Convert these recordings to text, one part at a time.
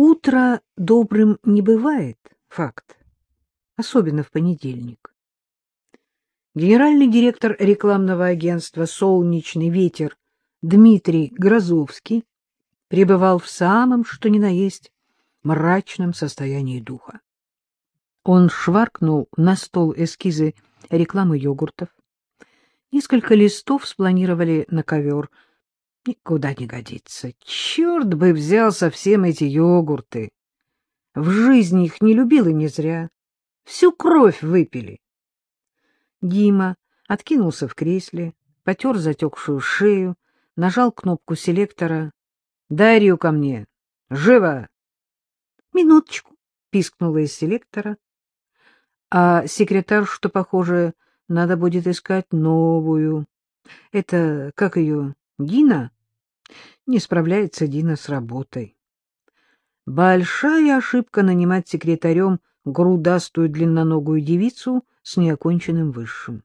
Утро добрым не бывает, факт, особенно в понедельник. Генеральный директор рекламного агентства «Солнечный ветер» Дмитрий Грозовский пребывал в самом, что ни на есть, мрачном состоянии духа. Он шваркнул на стол эскизы рекламы йогуртов. Несколько листов спланировали на ковер. Никуда не годится. Черт бы взял совсем эти йогурты. В жизни их не любил и не зря. Всю кровь выпили. Дима откинулся в кресле, потер затекшую шею, нажал кнопку селектора. — Дарью ко мне! Живо! — Минуточку! — пискнула из селектора. А секретарь, что похоже, надо будет искать новую. Это, как ее, Дина? Не справляется Дина с работой. Большая ошибка нанимать секретарем грудастую длинноногую девицу с неоконченным высшим.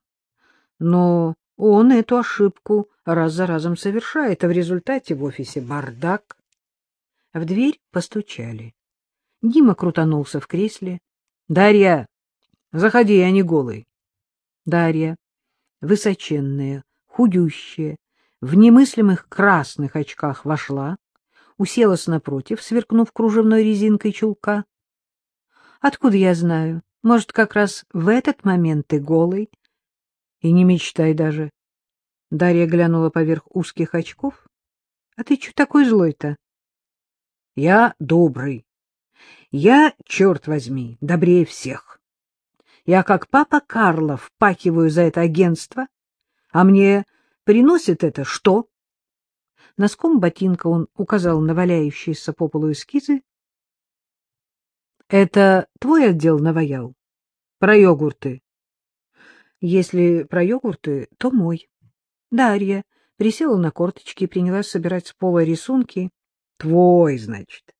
Но он эту ошибку раз за разом совершает, а в результате в офисе бардак. В дверь постучали. Дима крутанулся в кресле. — Дарья, заходи, я не голый. Дарья, высоченная, худющая, в немыслимых красных очках вошла, уселась напротив, сверкнув кружевной резинкой чулка. — Откуда я знаю? Может, как раз в этот момент ты голый? И не мечтай даже. Дарья глянула поверх узких очков. — А ты что такой злой-то? — Я добрый. Я, черт возьми, добрее всех. Я, как папа Карло, впахиваю за это агентство, а мне приносит это что? Носком ботинка он указал на валяющиеся по полу эскизы. — Это твой отдел наваял? Про йогурты? — Если про йогурты, то мой. Дарья присела на корточки и принялась собирать с пола рисунки. — Твой, значит.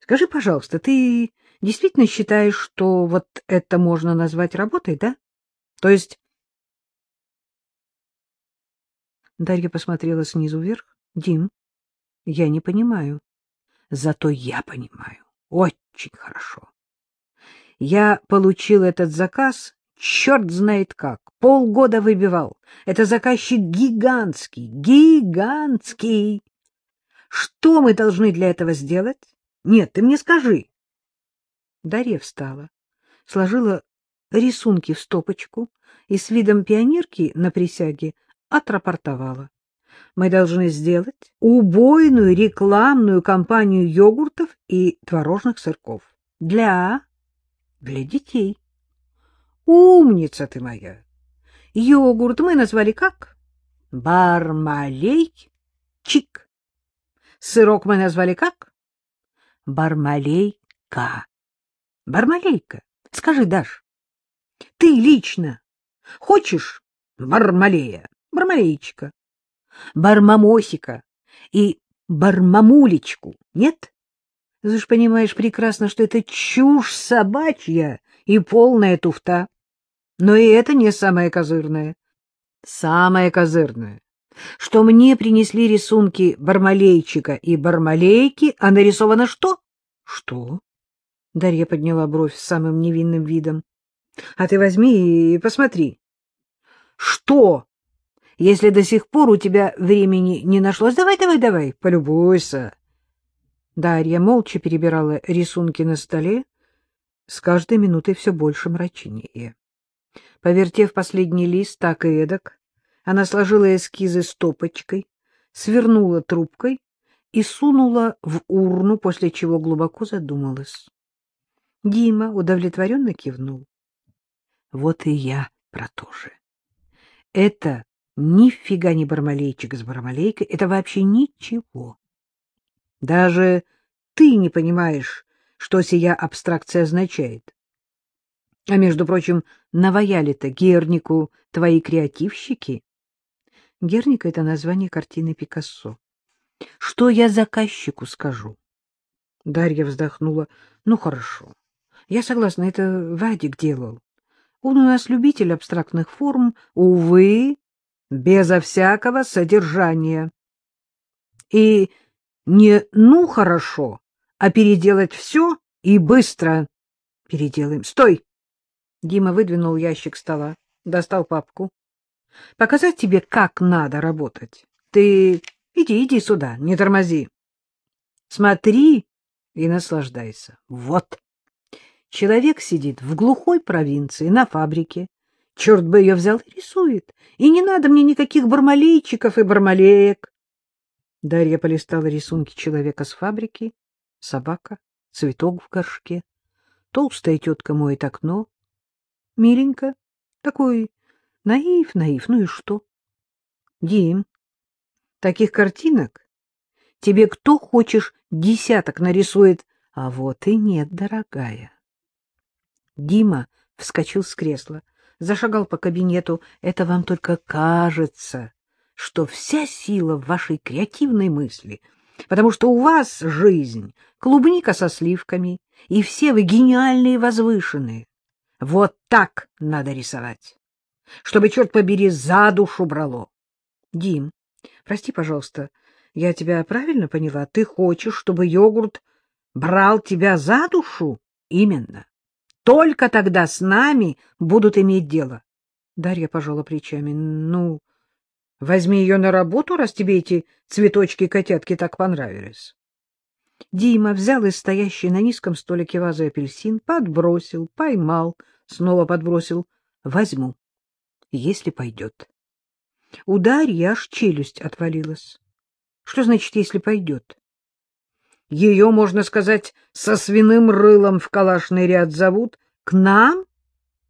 Скажи, пожалуйста, ты действительно считаешь, что вот это можно назвать работой, да? То есть... Дарья посмотрела снизу вверх. — Дим, я не понимаю. Зато я понимаю. Очень хорошо. Я получил этот заказ, черт знает как, полгода выбивал. Это заказчик гигантский, гигантский. Что мы должны для этого сделать? Нет, ты мне скажи. Дарья встала, сложила рисунки в стопочку и с видом пионерки на присяге отрапортовала. Мы должны сделать убойную рекламную кампанию йогуртов и творожных сырков. Для... для детей. Умница ты моя! Йогурт мы назвали как? Бармалей чик. Сырок мы назвали как? Бармалейка. Бармалейка, скажи, Даш, ты лично хочешь Бармалея, Бармалейчика, Бармамосика и Бармамулечку, нет? Ты же понимаешь прекрасно, что это чушь собачья и полная туфта. Но и это не самое козырное. Самое козырное, что мне принесли рисунки Бармалейчика и Бармалейки, а нарисовано что? Что? Дарья подняла бровь с самым невинным видом. — А ты возьми и посмотри. — Что? Если до сих пор у тебя времени не нашлось, давай, давай, давай, полюбуйся. Дарья молча перебирала рисунки на столе, с каждой минутой все больше мрачнее. Повертев последний лист так и эдак, она сложила эскизы стопочкой, свернула трубкой и сунула в урну, после чего глубоко задумалась. Дима удовлетворенно кивнул. Вот и я про то же. Это нифига не бармалейчик с бармалейкой, это вообще ничего. Даже ты не понимаешь, что сия абстракция означает. А, между прочим, наваяли-то Гернику твои креативщики. Герника — это название картины Пикассо. Что я заказчику скажу? Дарья вздохнула. Ну, хорошо. Я согласна, это Вадик делал. Он у нас любитель абстрактных форм, увы, безо всякого содержания. И не «ну хорошо», а переделать все и быстро. Переделаем. Стой! Дима выдвинул ящик стола, достал папку. Показать тебе, как надо работать. Ты иди, иди сюда, не тормози. Смотри и наслаждайся. Вот. Человек сидит в глухой провинции, на фабрике. Черт бы ее взял и рисует. И не надо мне никаких бармалейчиков и бармалеек. Дарья полистала рисунки человека с фабрики. Собака, цветок в горшке. Толстая тетка моет окно. Миленько. Такой наив, наив. Ну и что? Дим, таких картинок тебе кто хочешь десяток нарисует, а вот и нет, дорогая. Дима вскочил с кресла, зашагал по кабинету. Это вам только кажется, что вся сила в вашей креативной мысли, потому что у вас жизнь клубника со сливками, и все вы гениальные и возвышенные. Вот так надо рисовать, чтобы, черт побери, за душу брало. Дим, прости, пожалуйста, я тебя правильно поняла? Ты хочешь, чтобы йогурт брал тебя за душу? Именно. Только тогда с нами будут иметь дело. Дарья пожала плечами. Ну, возьми ее на работу, раз тебе эти цветочки-котятки так понравились. Дима взял из стоящей на низком столике вазы апельсин, подбросил, поймал, снова подбросил. Возьму, если пойдет. У Дарьи аж челюсть отвалилась. Что значит, если пойдет? Ее, можно сказать, со свиным рылом в калашный ряд зовут. К нам?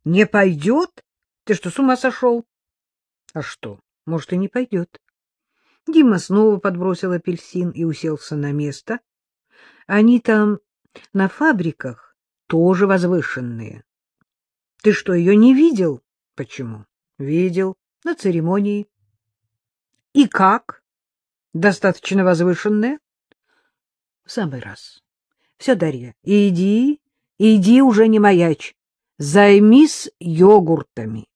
Не пойдет? Ты что, с ума сошел? А что, может, и не пойдет. Дима снова подбросил апельсин и уселся на место. Они там на фабриках тоже возвышенные. Ты что, ее не видел? Почему? Видел. На церемонии. И как? Достаточно возвышенные? Самый раз. Все, Дарья, иди, иди уже не маячь. Займись йогуртами.